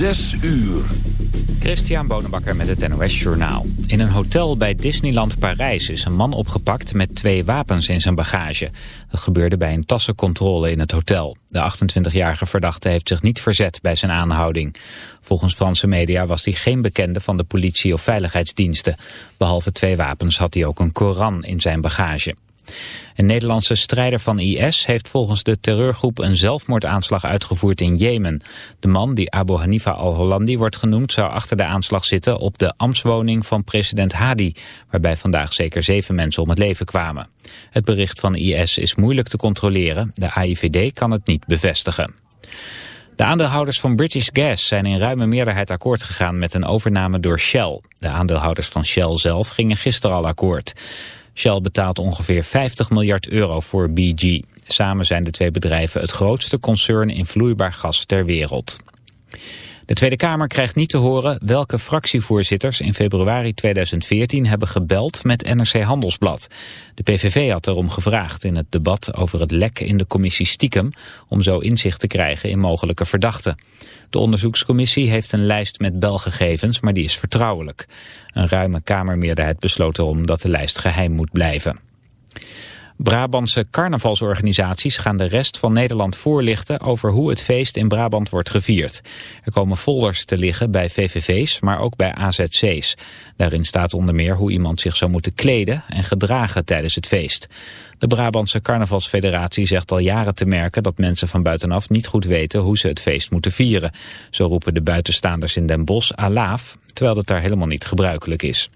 Zes uur. Christian Bonenbakker met het NOS Journaal. In een hotel bij Disneyland Parijs is een man opgepakt met twee wapens in zijn bagage. Dat gebeurde bij een tassencontrole in het hotel. De 28-jarige verdachte heeft zich niet verzet bij zijn aanhouding. Volgens Franse media was hij geen bekende van de politie of veiligheidsdiensten. Behalve twee wapens had hij ook een Koran in zijn bagage. Een Nederlandse strijder van IS heeft volgens de terreurgroep een zelfmoordaanslag uitgevoerd in Jemen. De man, die Abu Hanifa al-Hollandi wordt genoemd, zou achter de aanslag zitten op de ambtswoning van president Hadi, waarbij vandaag zeker zeven mensen om het leven kwamen. Het bericht van IS is moeilijk te controleren. De AIVD kan het niet bevestigen. De aandeelhouders van British Gas zijn in ruime meerderheid akkoord gegaan met een overname door Shell. De aandeelhouders van Shell zelf gingen gisteren al akkoord. Shell betaalt ongeveer 50 miljard euro voor BG. Samen zijn de twee bedrijven het grootste concern in vloeibaar gas ter wereld. De Tweede Kamer krijgt niet te horen welke fractievoorzitters in februari 2014 hebben gebeld met NRC Handelsblad. De PVV had erom gevraagd in het debat over het lek in de commissie Stiekem om zo inzicht te krijgen in mogelijke verdachten. De onderzoekscommissie heeft een lijst met belgegevens, maar die is vertrouwelijk. Een ruime Kamermeerderheid besloot erom dat de lijst geheim moet blijven. Brabantse carnavalsorganisaties gaan de rest van Nederland voorlichten over hoe het feest in Brabant wordt gevierd. Er komen folders te liggen bij VVV's, maar ook bij AZC's. Daarin staat onder meer hoe iemand zich zou moeten kleden en gedragen tijdens het feest. De Brabantse Carnavalsfederatie zegt al jaren te merken dat mensen van buitenaf niet goed weten hoe ze het feest moeten vieren. Zo roepen de buitenstaanders in Den Bosch alaaf, terwijl dat daar helemaal niet gebruikelijk is.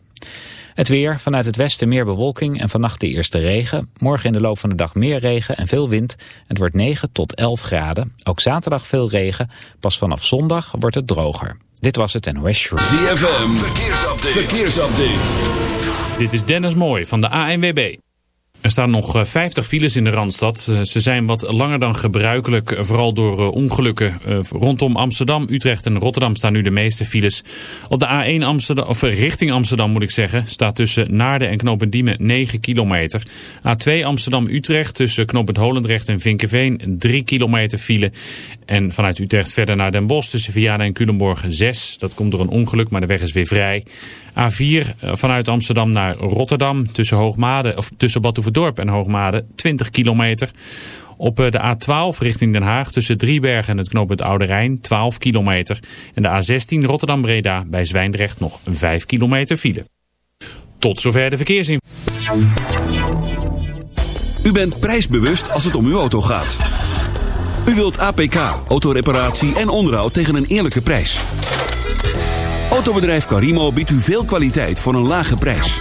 Het weer, vanuit het westen meer bewolking en vannacht de eerste regen. Morgen in de loop van de dag meer regen en veel wind. Het wordt 9 tot 11 graden. Ook zaterdag veel regen. Pas vanaf zondag wordt het droger. Dit was het NOS Show. ZFM, verkeersupdate. verkeersupdate. Dit is Dennis Mooij van de ANWB. Er staan nog 50 files in de Randstad. Ze zijn wat langer dan gebruikelijk, vooral door ongelukken. Rondom Amsterdam, Utrecht en Rotterdam staan nu de meeste files. Op de A1 Amsterdam, of richting Amsterdam moet ik zeggen, staat tussen Naarden en Knopendiemen 9 kilometer. A2 Amsterdam-Utrecht tussen Knopend Holendrecht en Vinkenveen 3 kilometer file. En vanuit Utrecht verder naar Den Bosch tussen Vianen en Culemborg 6. Dat komt door een ongeluk, maar de weg is weer vrij. A4 vanuit Amsterdam naar Rotterdam tussen Hoogmade, of tussen Badhoevedorp en Hoogmade 20 kilometer. Op de A12 richting Den Haag tussen Driebergen en het knooppunt Oude Rijn 12 kilometer. En de A16 Rotterdam-Breda bij Zwijndrecht nog 5 kilometer file. Tot zover de verkeersinformatie. U bent prijsbewust als het om uw auto gaat. U wilt APK, autoreparatie en onderhoud tegen een eerlijke prijs. Autobedrijf Carimo biedt u veel kwaliteit voor een lage prijs.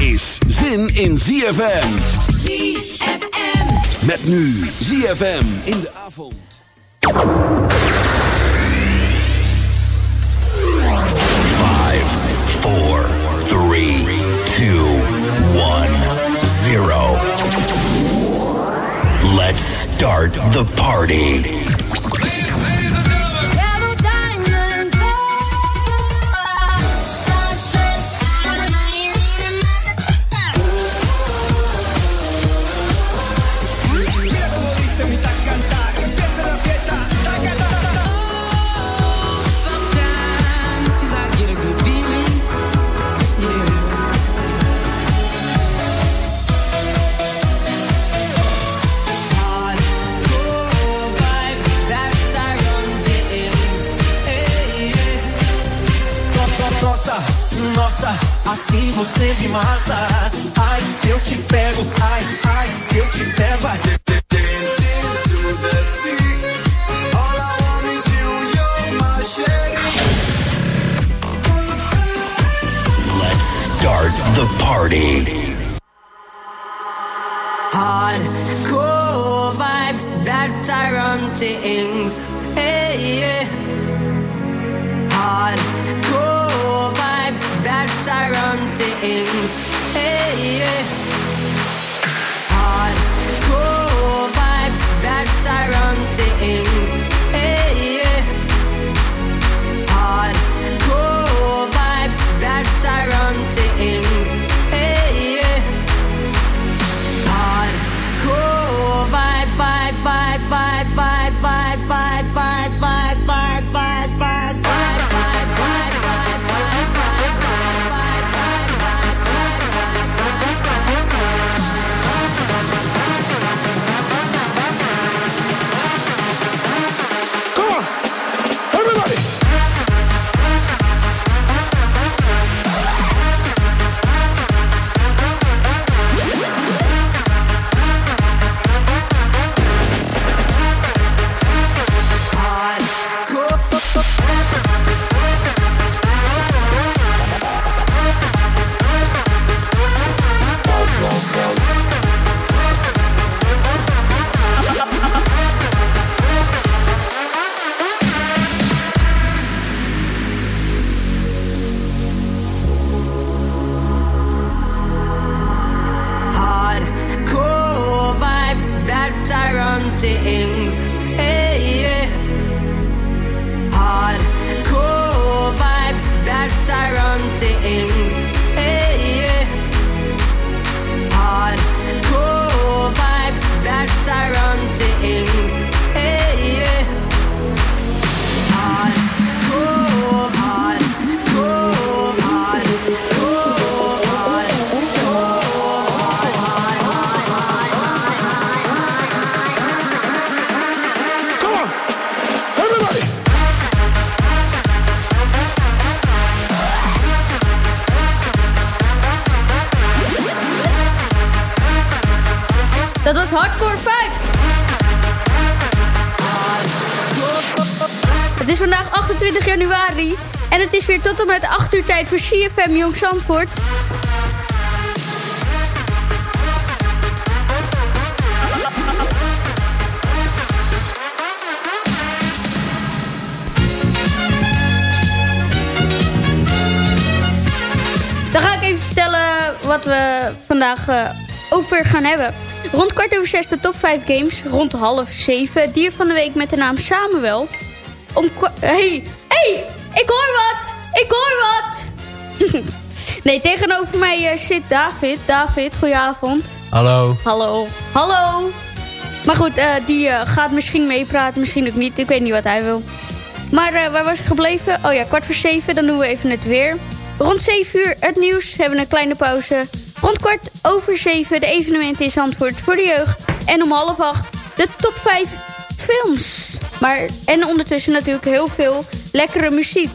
Is zin in ZFM. ZFM. Met nu ZFM in de avond. Five, four, three, two, one, zero. Let's start the party. Assim você me mata. Ai, se eu te pego, ai, ai, se eu te pego, vai. Let's start the party. Hardcore vibes that Tyrone things. Hey, yeah. Vibes Tyrone things. Hey, yeah. 28 januari en het is weer tot en met 8 uur tijd voor CFM Jong Zandvoort. Dan ga ik even vertellen wat we vandaag eh, over gaan hebben. Rond kwart over zes de top 5 games. Rond half zeven dier van de week met de naam Samuel. Om Hey, hey, ik hoor wat! Ik hoor wat! nee, tegenover mij eh, zit David. David, goedenavond. Hallo. Hallo. Hallo. Maar goed, eh, die eh, gaat misschien meepraten, misschien ook niet. Ik weet niet wat hij wil. Maar waar was ik gebleven? Oh ja, kwart voor zeven, dan doen we even het weer. Rond zeven uur het nieuws, hebben we een kleine pauze. Rond kwart over zeven de evenementen in Zandvoort voor de jeugd. En om half acht de top vijf films. Maar, en ondertussen natuurlijk heel veel lekkere muziek.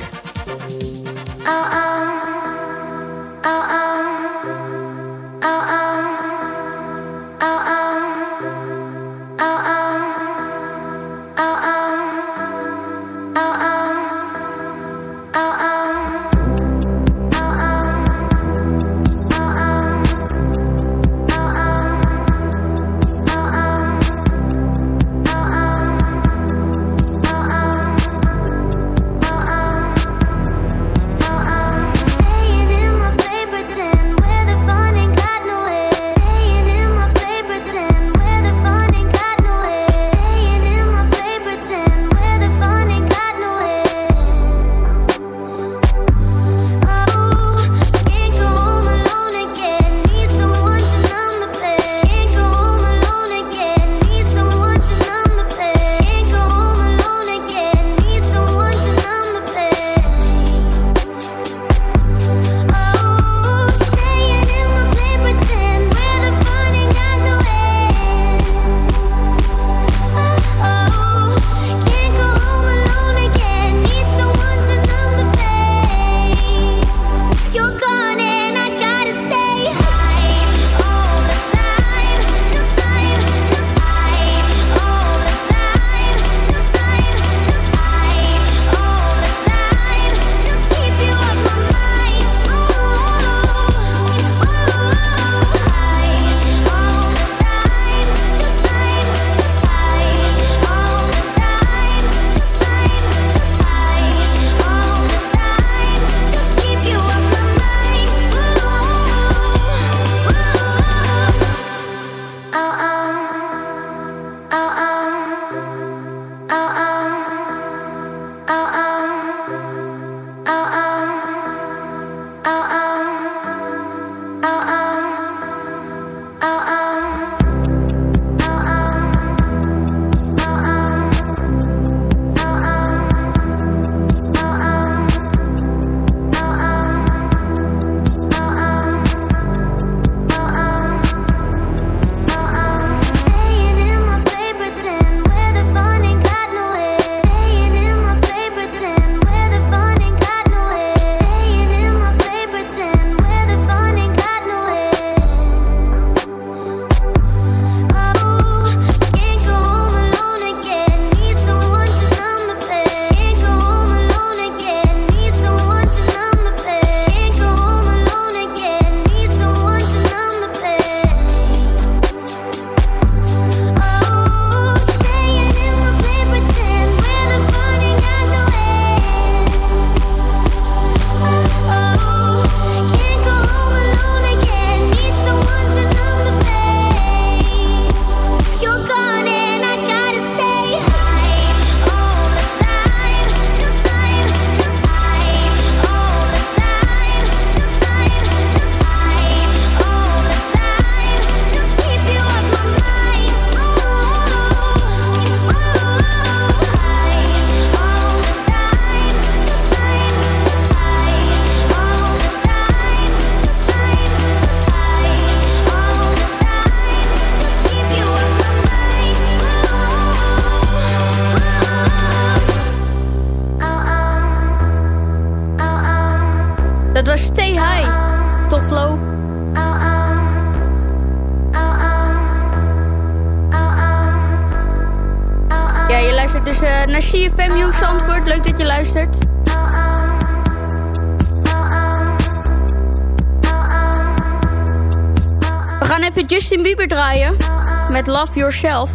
Met Love Yourself.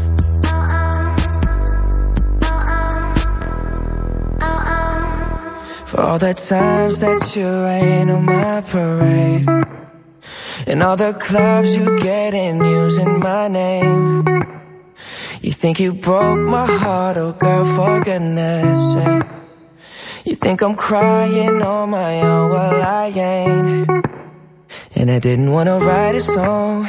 For all the times that you rain on my parade. And all the clubs you get in using my name. You think you broke my heart, oh girl, for goodness sake. You think I'm crying on my own, well I ain't. And I didn't wanna write a song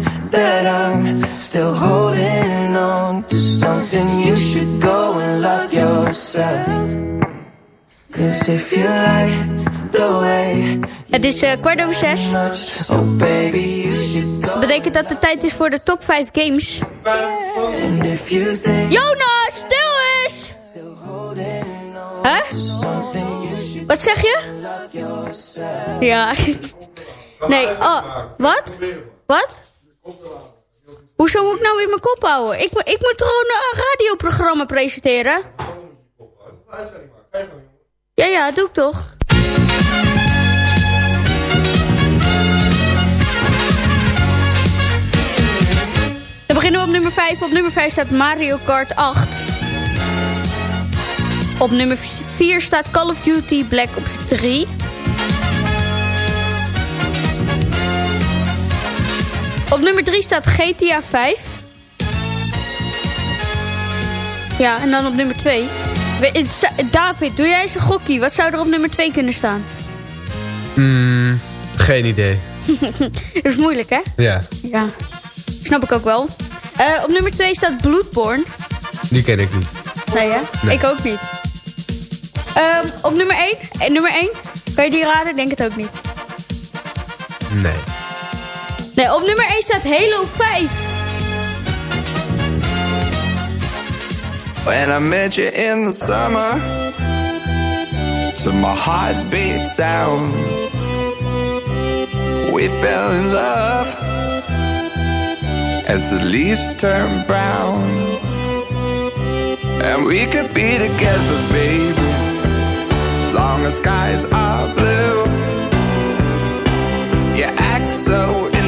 that I'm still holding on to something You should go and love yourself Cause if you like the way Het is uh, kwart over zes. Oh baby, you should go Betekent dat de tijd is voor de top 5 games. Think Jonas, stil eens! Hè? Wat zeg je? Ja. Nee, oh, wat? Wat? Hoezo moet ik nou weer mijn kop houden? Ik, ik moet gewoon een radioprogramma presenteren. Ja, ja, doe ik toch. Dan beginnen we op nummer 5. Op nummer 5 staat Mario Kart 8. Op nummer 4 staat Call of Duty Black Ops 3. Op nummer 3 staat GTA 5. Ja, en dan op nummer 2. We- het sta- David, doe jij eens een gokkie. Wat zou er op nummer 2 kunnen staan? Mm, geen idee. Dat is moeilijk, hè? Ja, Ja. Snap ik ook wel. Eh, op nummer 2 staat Bloodborne. die ken ik niet. Nee, hè? Nee. Ik ook niet. Ehm, op nummer 1. En nummer 1. Kan je die raden? Denk het ook niet. Nee. Nee, op nummer 1 staat Halo 5. When I met you in the summer, to my heartbeat sound, we fell in love as the leaves turn brown. And we could be together, baby, as long as skies are blue. You act so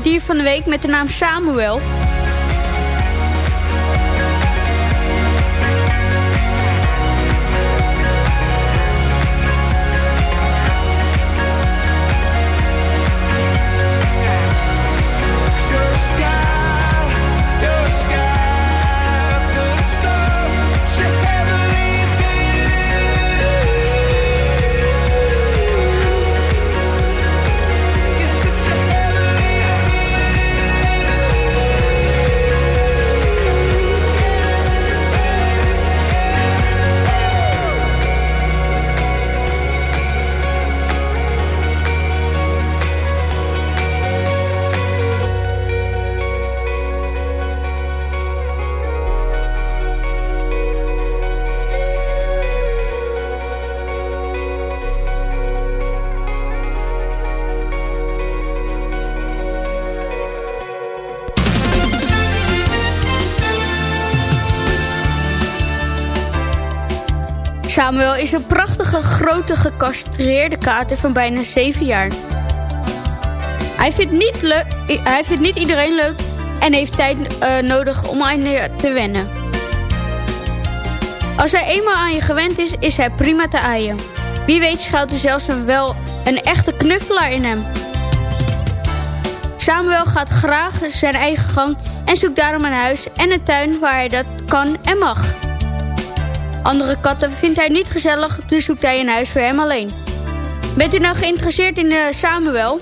Dier van de week met de naam Samuel. Samuel is een prachtige, grote, gecastreerde kater van bijna 7 jaar. Hij vindt niet, hij vindt niet iedereen leuk en heeft tijd uh, nodig om aan je te wennen. Als hij eenmaal aan je gewend is, is hij prima te aaien. Wie weet schuilt er zelfs een wel een echte knuffelaar in hem. Samuel gaat graag zijn eigen gang en zoekt daarom een huis en een tuin waar hij dat kan en mag. Andere katten vindt hij niet gezellig, dus zoekt hij een huis voor hem alleen. Bent u nou geïnteresseerd in uh, Samuel?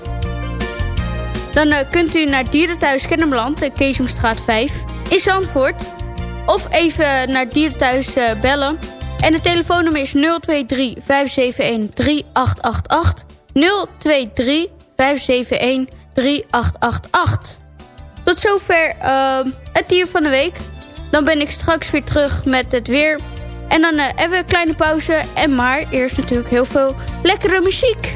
Dan uh, kunt u naar Dierenthuis Kennemerland, de Keesomstraat 5, in Zandvoort. Of even naar Dierenthuis bellen. En de telefoonnummer is 023 571 3888. 023 571 3888. Tot zover het dier van de week. Dan ben ik straks weer terug met het weer en dan uh, even een kleine pauze. En maar eerst natuurlijk heel veel lekkere muziek.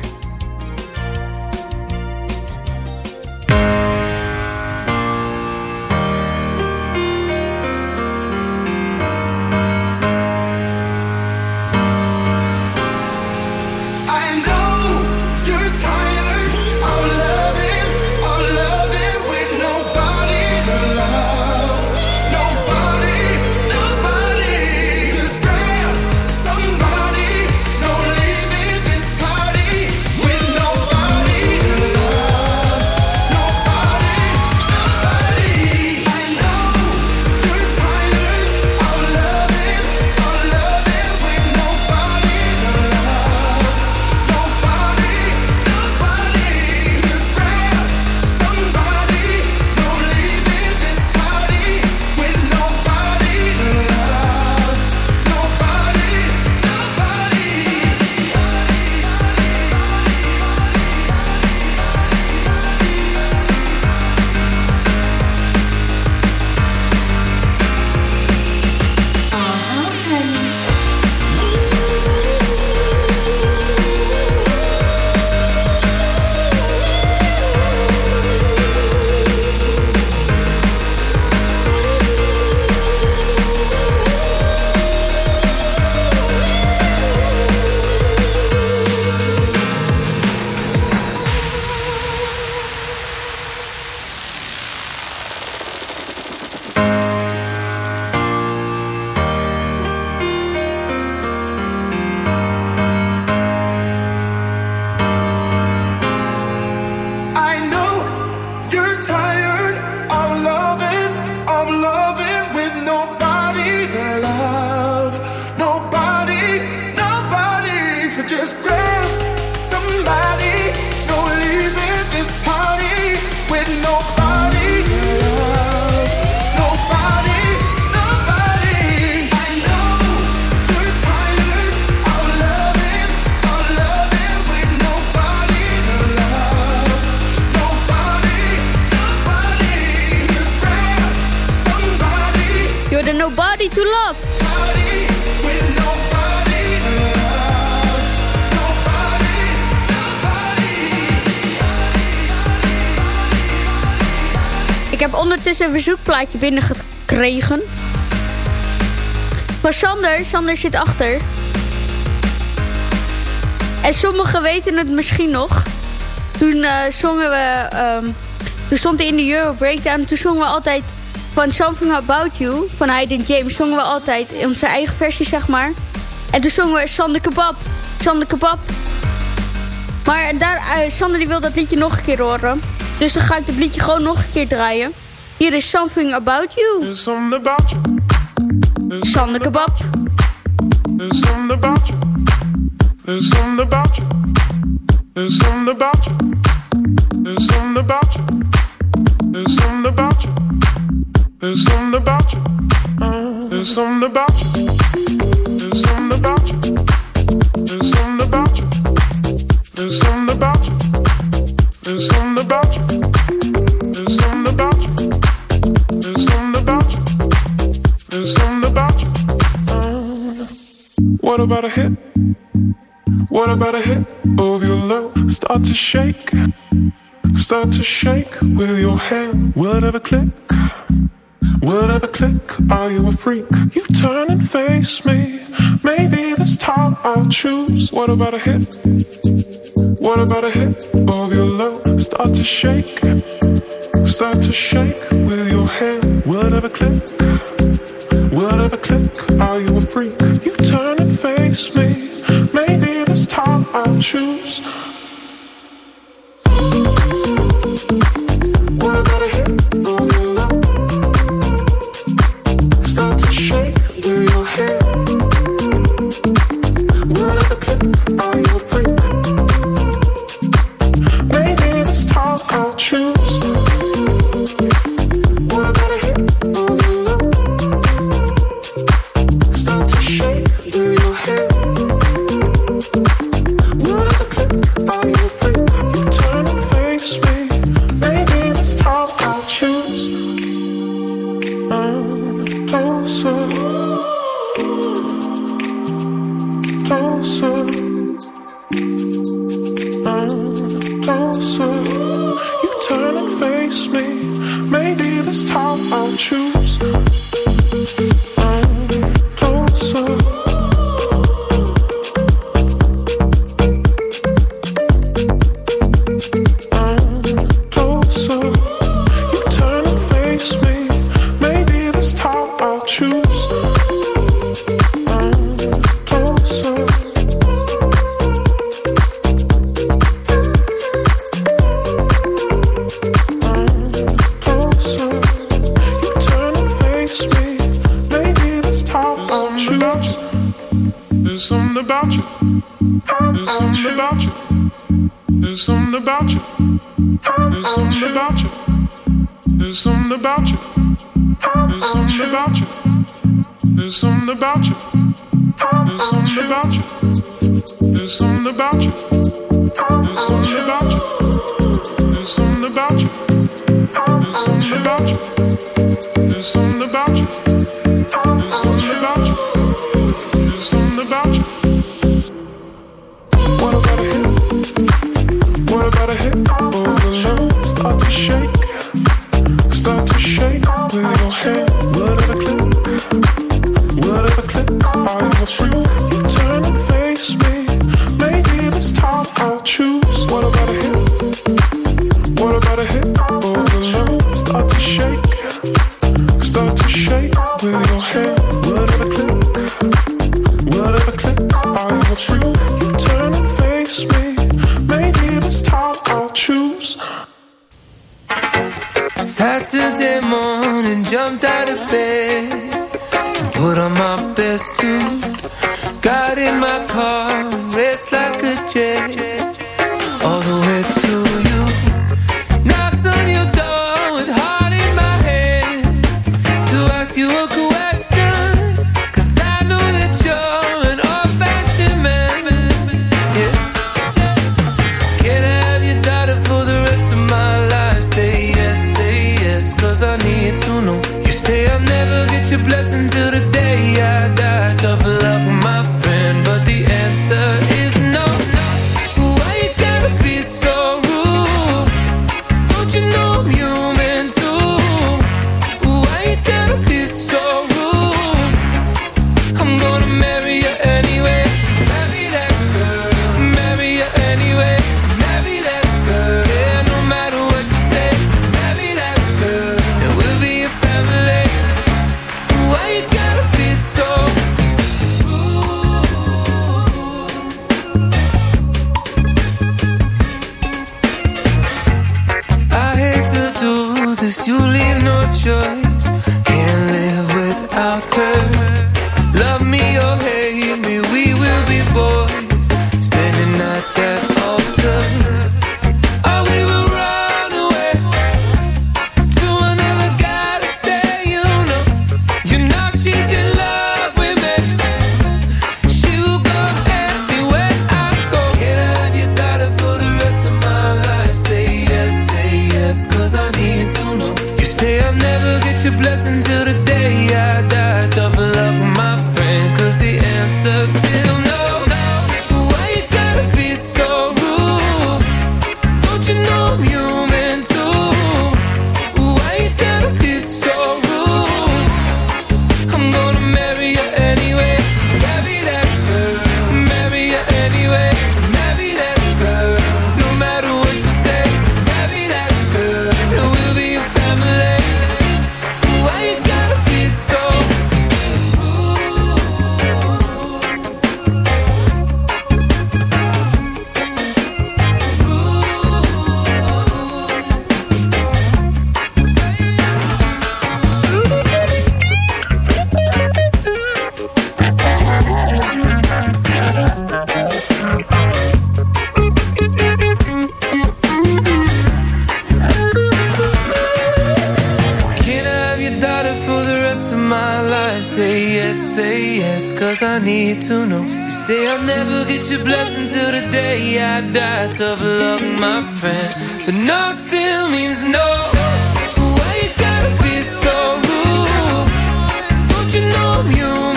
Ondertussen een verzoekplaatje binnengekregen. Van Sander. Sander zit achter. En sommigen weten het misschien nog. Toen eh, zongen we... ehm, toen stond in de Euro Breakdown. Toen zongen we altijd van Something About You. Van Hayden James zongen we altijd in onze eigen versie, zeg maar. En toen zongen we Sander Kebab. Sander Kebab. Maar daar, eh, Sander die wil dat liedje nog een keer horen. Dus dan ga ik het liedje gewoon nog een keer draaien. Hier is Something About You. There's something about you. There's Sander Kebab. There's something about you. There's something about you. There's something about you. There's something about you. There's something about you. There's something about you. There's something about you. About a hit? What about a hit of your love? Start to shake, start to shake with your hand. Will it ever click? Will it ever click? Are you a freak? You turn and face me. Maybe this time I'll choose. What about a hit? What about a hit of your love? Start to shake, start to shake with your hand. Will it ever click? Will it ever click? Are you a freak? There's something about you. There's something about you. There's something about you. There's something about you. There's something about you. There's something about. Say yes, say yes, cause I need to know. You say I'll never get your blessing till the day I die. Tough luck, my friend. But no still means no. Why you gotta be so rude? Don't you know I'm human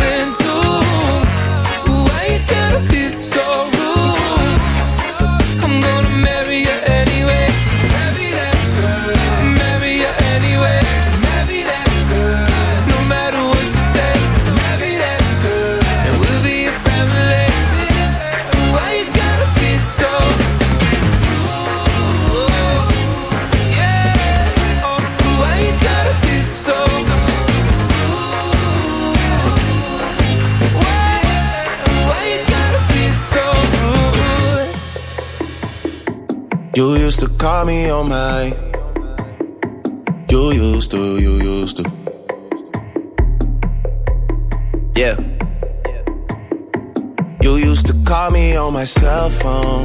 call me on my. You used to, you used to. Yeah. You used to call me on my cell phone.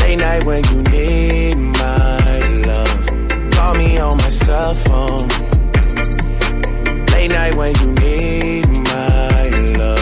Late night when you need my love. Call me on my cell phone. Late night when you need my love.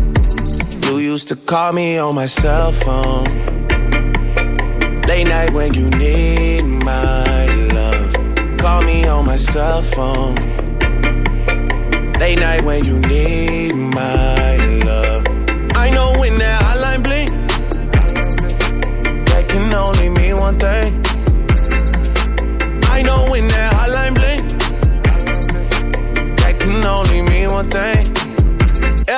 You used to call me on my cell phone. Late night when you need my love. Call me on my cell phone. Late night when you need my love. I know when that hotline blink, that can only mean one thing. I know when that hotline blink, that can only mean one thing.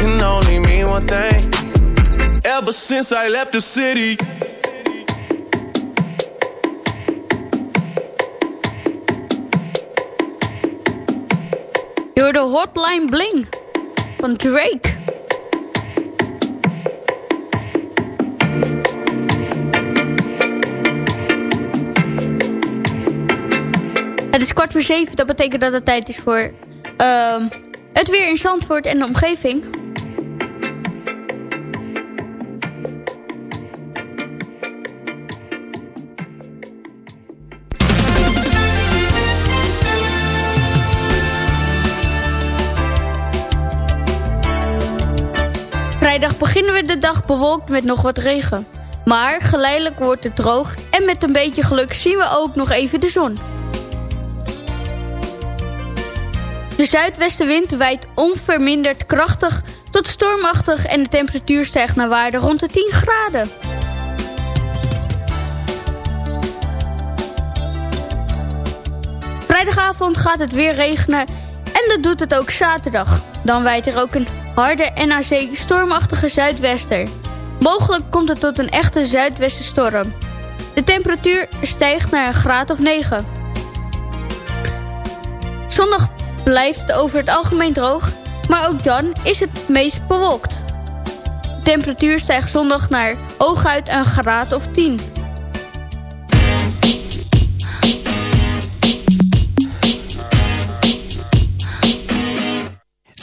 can only mean one thing. Ever since I left the city. Door de Hotline Bling van Drake. Het is kwart voor zeven, dat betekent dat het tijd is voor ehm, het weer in Zandvoort en de omgeving. Vrijdag beginnen we de dag bewolkt met nog wat regen. Maar geleidelijk wordt het droog en met een beetje geluk zien we ook nog even de zon. De zuidwestenwind waait onverminderd krachtig tot stormachtig en de temperatuur stijgt naar waarde rond de 10 graden. Vrijdagavond gaat het weer regenen en dat doet het ook zaterdag. Dan waait er ook een harde zee stormachtige zuidwester. Mogelijk komt het tot een echte zuidwestenstorm. De temperatuur stijgt naar een graad of 9. Zondag blijft het over het algemeen droog, maar ook dan is het meest bewolkt. De temperatuur stijgt zondag naar hooguit een graad of 10.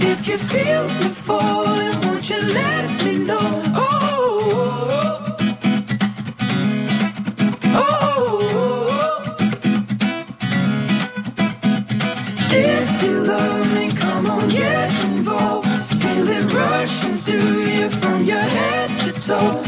If you feel me falling, won't you let me know? Oh, oh, oh. If you love me, come on, get involved. Feel it rushing through you from your head to toe.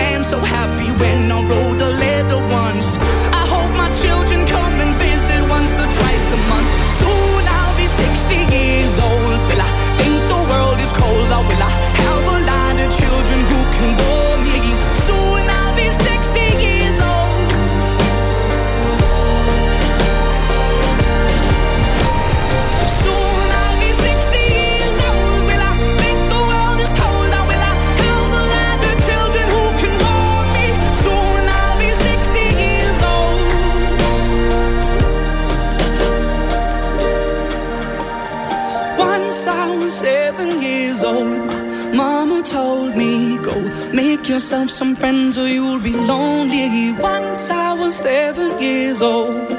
make yourself some friends or you'll be lonely. Once I was seven years old.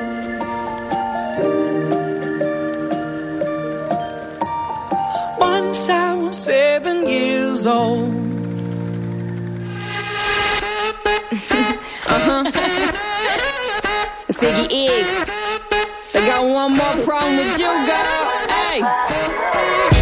Once I was seven years old. Uh-huh. It's Iggy Iggs. They got one more problem with you, girl. Hey.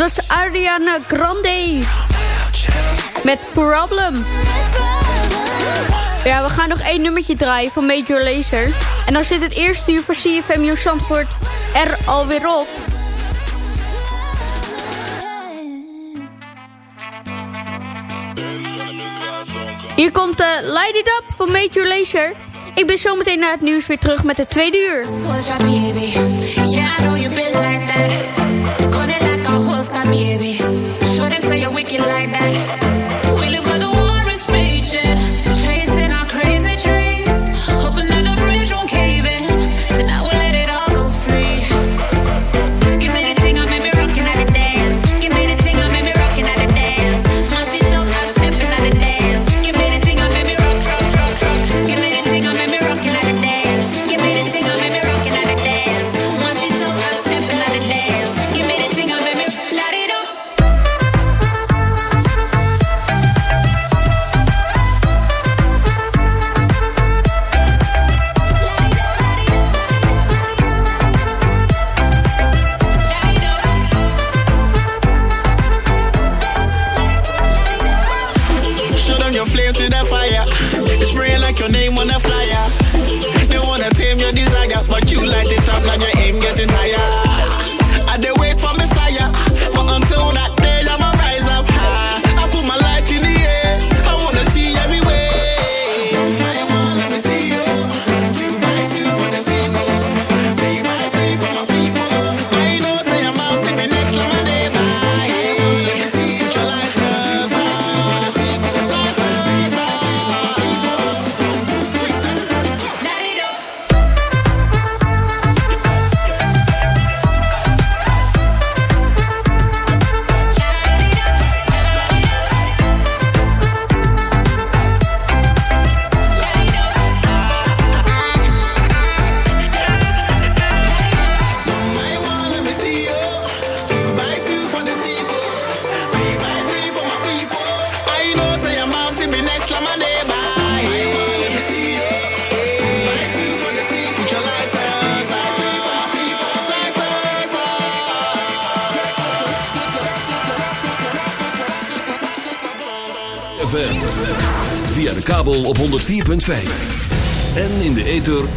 Dat was Ariana Grande. Met Problem. Ja, we gaan nog één nummertje draaien van Major Lazer. En dan zit het eerste uur van CFM Nieuw Zandvoort er alweer op. Hier komt de Light It Up van Major Lazer. Ik ben zometeen na het nieuws weer terug met het tweede uur. Baby, them say you're wicked like that.